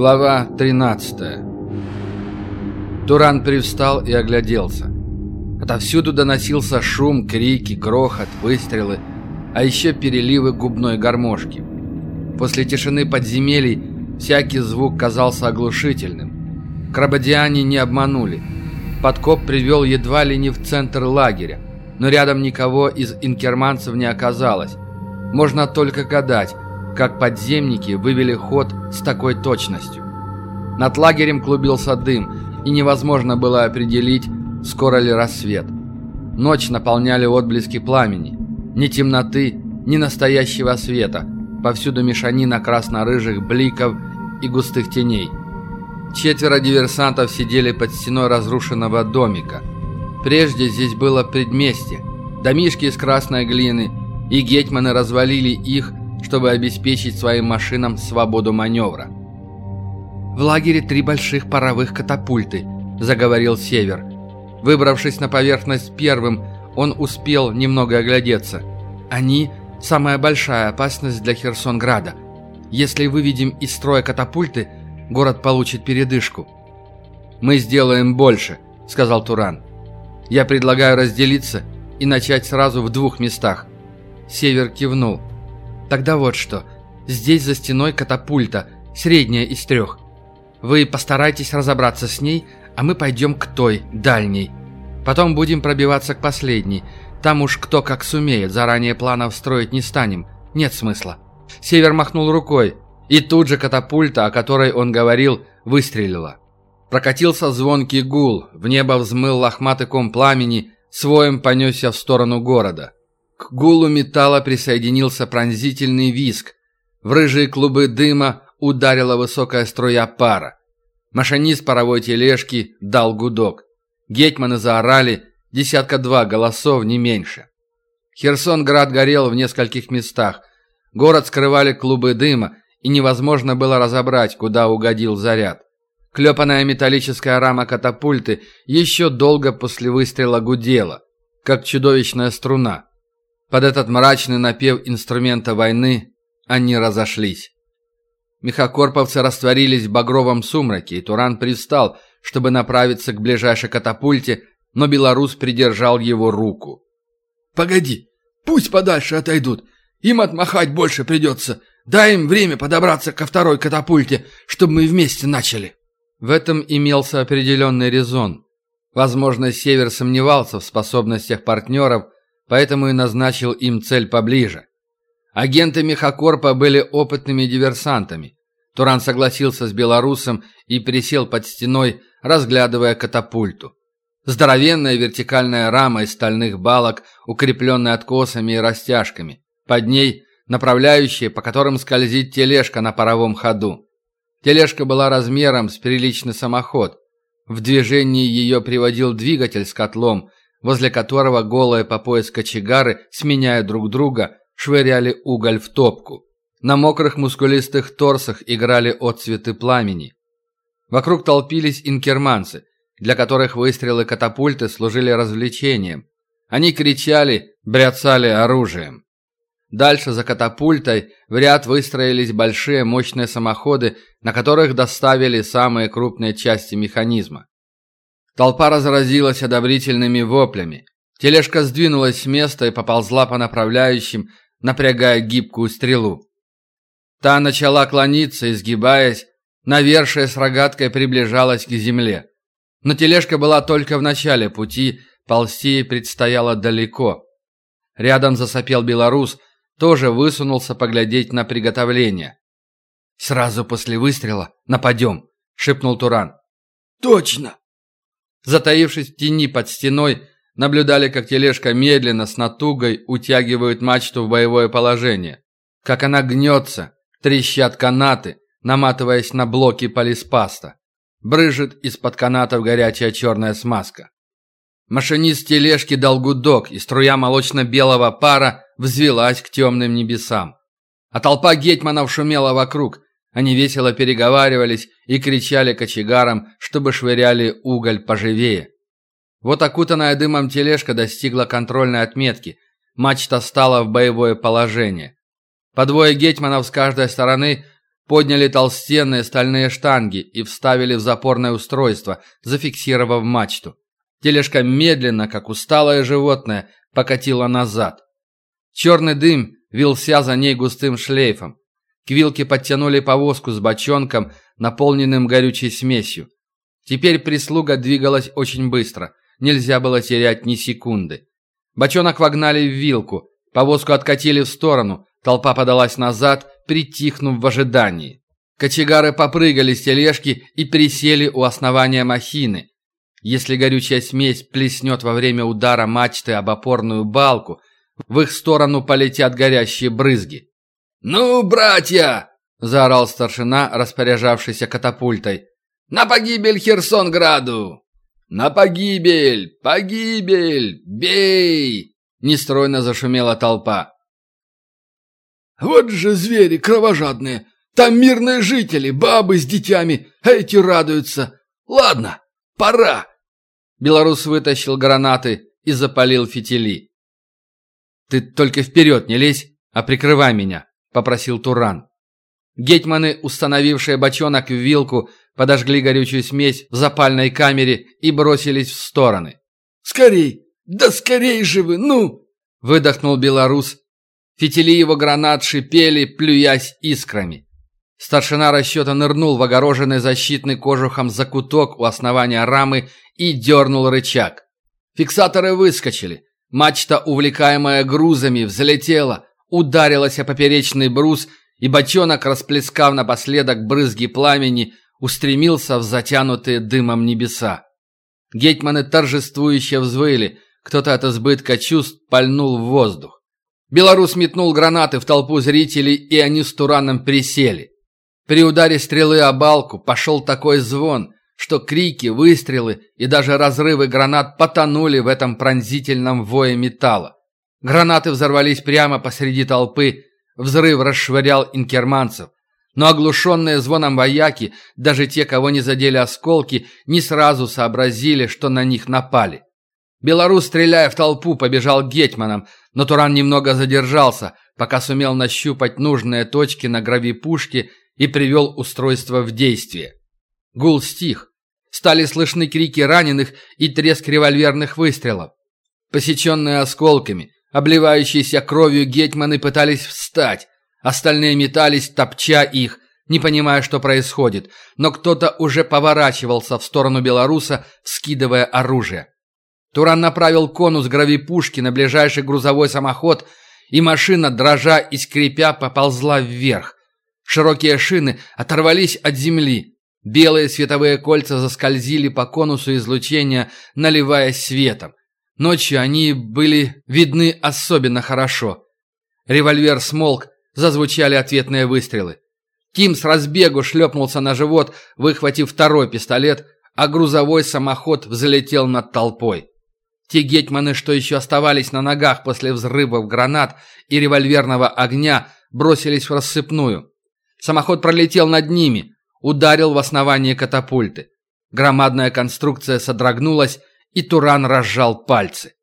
Глава 13 Туран привстал и огляделся. Отовсюду доносился шум, крики, грохот, выстрелы, а еще переливы губной гармошки. После тишины подземелий всякий звук казался оглушительным. Крабодиане не обманули. Подкоп привел едва ли не в центр лагеря, но рядом никого из инкерманцев не оказалось. Можно только гадать, как подземники вывели ход с такой точностью. Над лагерем клубился дым, и невозможно было определить, скоро ли рассвет. Ночь наполняли отблески пламени. Ни темноты, ни настоящего света. Повсюду мешанина красно-рыжих бликов и густых теней. Четверо диверсантов сидели под стеной разрушенного домика. Прежде здесь было предместье, домишки из красной глины, и гетьманы развалили их, чтобы обеспечить своим машинам свободу маневра. «В лагере три больших паровых катапульты», — заговорил Север. Выбравшись на поверхность первым, он успел немного оглядеться. «Они — самая большая опасность для Херсонграда. Если выведем из строя катапульты, город получит передышку». «Мы сделаем больше», — сказал Туран. «Я предлагаю разделиться и начать сразу в двух местах». Север кивнул. Тогда вот что. Здесь за стеной катапульта, средняя из трех. Вы постарайтесь разобраться с ней, а мы пойдем к той, дальней. Потом будем пробиваться к последней. Там уж кто как сумеет, заранее планов строить не станем. Нет смысла. Север махнул рукой, и тут же катапульта, о которой он говорил, выстрелила. Прокатился звонкий гул, в небо взмыл лохматый ком пламени, своем понесся в сторону города. К гулу металла присоединился пронзительный виск. В рыжие клубы дыма ударила высокая струя пара. Машинист паровой тележки дал гудок. Гетьманы заорали, десятка-два голосов, не меньше. Херсонград горел в нескольких местах. Город скрывали клубы дыма, и невозможно было разобрать, куда угодил заряд. Клепанная металлическая рама катапульты еще долго после выстрела гудела, как чудовищная струна. Под этот мрачный напев инструмента войны они разошлись. Мехокорповцы растворились в багровом сумраке, и Туран привстал, чтобы направиться к ближайшей катапульте, но белорус придержал его руку. «Погоди, пусть подальше отойдут. Им отмахать больше придется. Дай им время подобраться ко второй катапульте, чтобы мы вместе начали». В этом имелся определенный резон. Возможно, Север сомневался в способностях партнеров – поэтому и назначил им цель поближе. Агенты Мехакорпа были опытными диверсантами. Туран согласился с белорусом и присел под стеной, разглядывая катапульту. Здоровенная вертикальная рама из стальных балок, укрепленная откосами и растяжками. Под ней направляющие, по которым скользит тележка на паровом ходу. Тележка была размером с приличный самоход. В движении ее приводил двигатель с котлом, возле которого голые по пояс кочегары, сменяя друг друга, швыряли уголь в топку. На мокрых мускулистых торсах играли отцветы пламени. Вокруг толпились инкерманцы, для которых выстрелы катапульты служили развлечением. Они кричали, бряцали оружием. Дальше за катапультой в ряд выстроились большие мощные самоходы, на которых доставили самые крупные части механизма. Толпа разразилась одобрительными воплями. Тележка сдвинулась с места и поползла по направляющим, напрягая гибкую стрелу. Та начала клониться, изгибаясь, навершие с рогаткой приближалась к земле. Но тележка была только в начале пути, ползти предстояло далеко. Рядом засопел белорус, тоже высунулся поглядеть на приготовление. «Сразу после выстрела нападем», — шепнул Туран. «Точно!» Затаившись в тени под стеной, наблюдали, как тележка медленно с натугой утягивает мачту в боевое положение. Как она гнется, трещат канаты, наматываясь на блоки полиспаста. Брыжет из-под канатов горячая черная смазка. Машинист тележки дал гудок, и струя молочно-белого пара взвелась к темным небесам. А толпа гетьманов шумела вокруг, они весело переговаривались и кричали кочегарам, чтобы швыряли уголь поживее. Вот окутанная дымом тележка достигла контрольной отметки. Мачта стала в боевое положение. По двое гетьманов с каждой стороны подняли толстенные стальные штанги и вставили в запорное устройство, зафиксировав мачту. Тележка медленно, как усталое животное, покатила назад. Черный дым вился за ней густым шлейфом. К подтянули повозку с бочонком, наполненным горючей смесью. Теперь прислуга двигалась очень быстро. Нельзя было терять ни секунды. Бочонок вогнали в вилку. Повозку откатили в сторону. Толпа подалась назад, притихнув в ожидании. Кочегары попрыгали с тележки и присели у основания махины. Если горючая смесь плеснет во время удара мачты об опорную балку, в их сторону полетят горящие брызги. «Ну, братья!» – заорал старшина, распоряжавшийся катапультой. «На погибель Херсонграду!» «На погибель! Погибель! Бей!» – нестройно зашумела толпа. «Вот же звери кровожадные! Там мирные жители, бабы с детьми, а эти радуются! Ладно, пора!» Белорус вытащил гранаты и запалил фитили. «Ты только вперед не лезь, а прикрывай меня», — попросил Туран. Гетманы, установившие бочонок в вилку, подожгли горючую смесь в запальной камере и бросились в стороны. «Скорей! Да скорей же вы, ну!» — выдохнул белорус. Фитили его гранат шипели, плюясь искрами. Старшина расчета нырнул в огороженный защитный кожухом закуток у основания рамы и дернул рычаг. Фиксаторы выскочили. Мачта, увлекаемая грузами, взлетела, ударилась о поперечный брус, и бочонок, расплескав напоследок брызги пламени, устремился в затянутые дымом небеса. Гетьманы торжествующе взвыли, кто-то от избытка чувств пальнул в воздух. Белорус метнул гранаты в толпу зрителей, и они с Тураном присели. При ударе стрелы о балку пошел такой звон, что крики, выстрелы и даже разрывы гранат потонули в этом пронзительном вое металла. Гранаты взорвались прямо посреди толпы, взрыв расшвырял инкерманцев. Но оглушенные звоном вояки, даже те, кого не задели осколки, не сразу сообразили, что на них напали. Белорус, стреляя в толпу, побежал к гетьманам, но Туран немного задержался, пока сумел нащупать нужные точки на граве пушки и привел устройство в действие. Гул стих. Стали слышны крики раненых и треск револьверных выстрелов. Посеченные осколками, обливающиеся кровью гетьманы пытались встать. Остальные метались, топча их, не понимая, что происходит, но кто-то уже поворачивался в сторону белоруса, скидывая оружие. Туран направил конус гравипушки на ближайший грузовой самоход, и машина, дрожа и скрипя, поползла вверх. Широкие шины оторвались от земли. Белые световые кольца заскользили по конусу излучения, наливаясь светом. Ночью они были видны особенно хорошо. Револьвер смолк, зазвучали ответные выстрелы. Тим с разбегу шлепнулся на живот, выхватив второй пистолет, а грузовой самоход взлетел над толпой. Те гетьманы, что еще оставались на ногах после взрывов гранат и револьверного огня, бросились в рассыпную. Самоход пролетел над ними, ударил в основание катапульты. Громадная конструкция содрогнулась, и Туран разжал пальцы.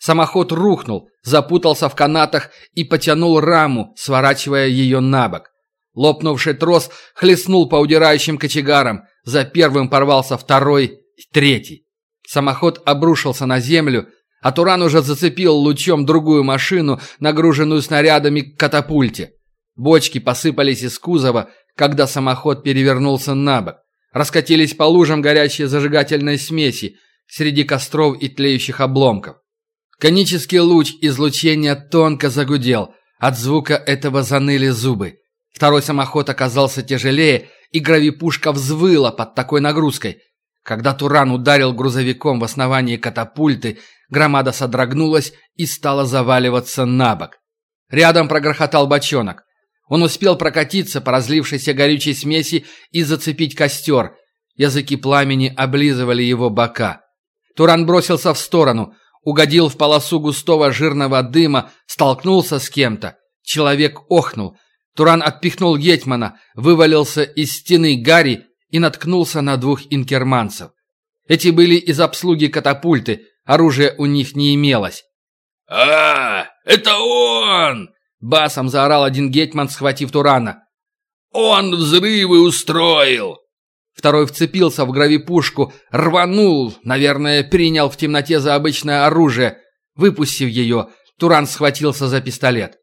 Самоход рухнул, запутался в канатах и потянул раму, сворачивая ее на бок. Лопнувший трос хлестнул по удирающим кочегарам, за первым порвался второй и третий. Самоход обрушился на землю, а Туран уже зацепил лучом другую машину, нагруженную снарядами к катапульте. Бочки посыпались из кузова, когда самоход перевернулся на бок. Раскатились по лужам горячие зажигательной смеси среди костров и тлеющих обломков. Конический луч излучения тонко загудел. От звука этого заныли зубы. Второй самоход оказался тяжелее, и гравипушка взвыла под такой нагрузкой – когда Туран ударил грузовиком в основание катапульты, громада содрогнулась и стала заваливаться на бок. Рядом прогрохотал бочонок. Он успел прокатиться по разлившейся горючей смеси и зацепить костер. Языки пламени облизывали его бока. Туран бросился в сторону, угодил в полосу густого жирного дыма, столкнулся с кем-то. Человек охнул. Туран отпихнул Гетмана, вывалился из стены Гарри и наткнулся на двух инкерманцев. Эти были из обслуги катапульты, оружия у них не имелось. «А, это он!» – басом заорал один гетман, схватив Турана. Он взрывы устроил!» Второй вцепился в гравипушку, рванул, наверное, принял в темноте за обычное оружие. Выпустив ее, Туран схватился за пистолет.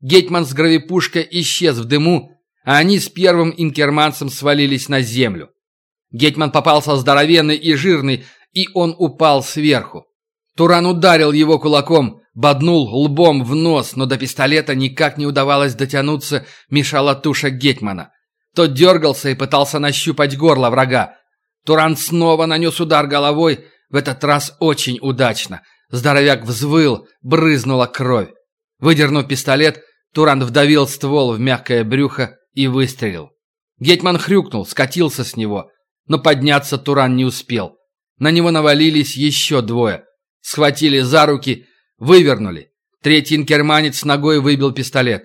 Гетман с гравипушкой исчез в дыму, а они с первым инкерманцем свалились на землю. Гетман попался здоровенный и жирный, и он упал сверху. Туран ударил его кулаком, боднул лбом в нос, но до пистолета никак не удавалось дотянуться, мешала туша Гетмана. Тот дергался и пытался нащупать горло врага. Туран снова нанес удар головой, в этот раз очень удачно. Здоровяк взвыл, брызнула кровь. Выдернув пистолет, Туран вдавил ствол в мягкое брюхо и выстрелил. Гетман хрюкнул, скатился с него, но подняться Туран не успел. На него навалились еще двое. Схватили за руки, вывернули. Третий инкерманец ногой выбил пистолет.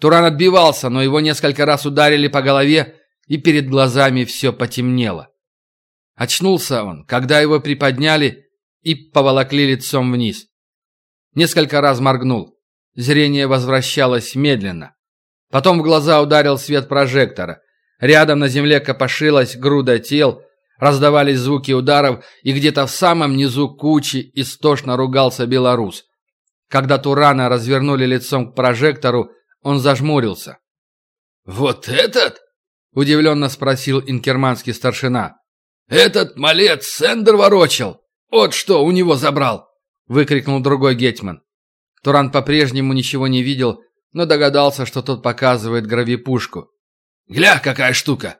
Туран отбивался, но его несколько раз ударили по голове, и перед глазами все потемнело. Очнулся он, когда его приподняли и поволокли лицом вниз. Несколько раз моргнул. Зрение возвращалось медленно. Потом в глаза ударил свет прожектора. Рядом на земле копошилась груда тел, раздавались звуки ударов, и где-то в самом низу кучи истошно ругался белорус. Когда Турана развернули лицом к прожектору, он зажмурился. «Вот этот?» — удивленно спросил инкерманский старшина. «Этот малец Сендер ворочал! Вот что у него забрал!» — выкрикнул другой гетьман. Туран по-прежнему ничего не видел, но догадался, что тот показывает гравипушку. «Гля, какая штука!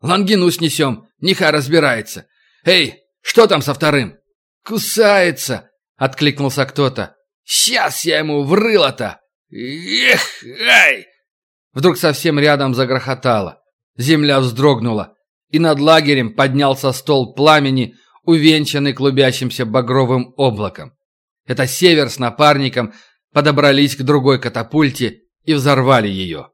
Лангину снесем, нехай разбирается! Эй, что там со вторым?» «Кусается!» — откликнулся кто-то. «Сейчас я ему врыло-то!» «Эх, ай!» Вдруг совсем рядом загрохотало. Земля вздрогнула, и над лагерем поднялся стол пламени, увенчанный клубящимся багровым облаком. Это север с напарником подобрались к другой катапульте и взорвали ее.